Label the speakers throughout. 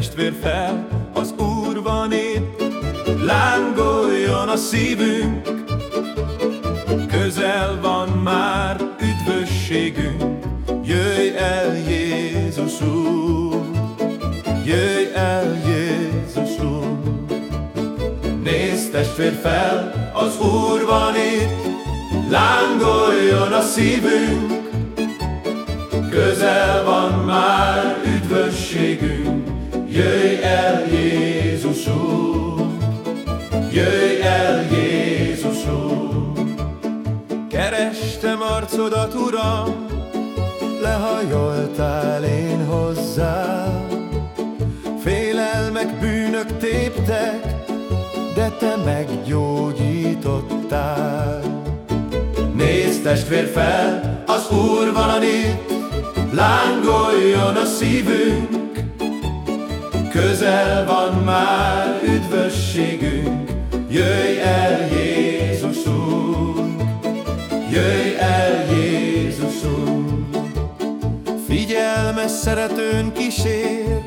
Speaker 1: testvér fel, az Úr van itt, lángoljon a szívünk, közel van már üdvösségünk, jöjj el Jézus Úr, jöjj el Jézus Úr. Nézd testvér fel, az Úr van itt, lángoljon a szívünk, közel jöjj el Jézusunk, jöjj el Jézusunk. Kerestem arcodat, Uram, lehajoltál én hozzá. Félelmek, bűnök téptek, de te meggyógyítottál. Nézd testvér fel, az Úr van itt, lángoljon a szívünk, közel van már üdvösségünk, jöjj el Jézusunk, jöjj el Jézusunk. Figyelmes szeretőn kísér,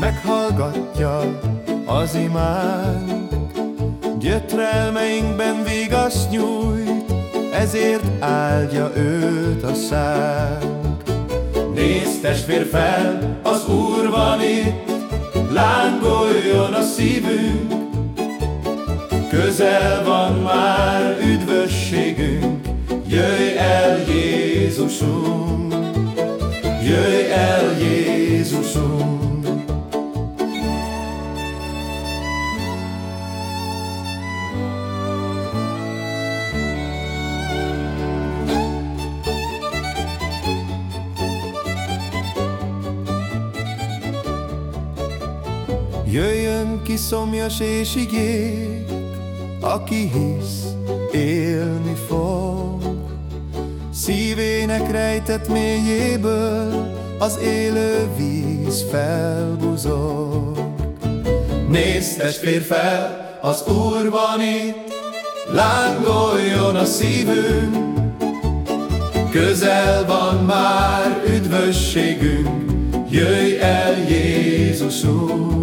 Speaker 1: meghallgatja az imánk, gyötrelmeinkben vigaszt nyújt, ezért áldja őt a szám. Nézd testvér fel, az Úr van itt, lángoljon a szívünk, közel van már üdvösségünk, jöjj el Jézusunk, jöjj el Jézusunk. Jöjjön ki szomjas és igék, aki hisz, élni fog. Szívének rejtett mélyéből az élő víz felbuzog. Nézd testvér fel, az Úr van itt, lángoljon a szívünk, közel van már üdvösségünk, jöjj el Jézusunk.